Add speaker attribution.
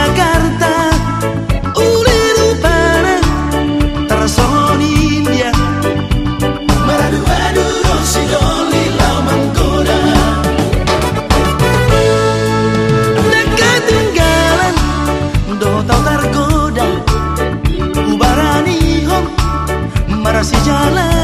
Speaker 1: Jakarta. Uliru para Tersoni India Meradu-adu Rosidoli Lamangkona Tak ketinggalan Dotau tergoda Ubarani hom Marasi jalan.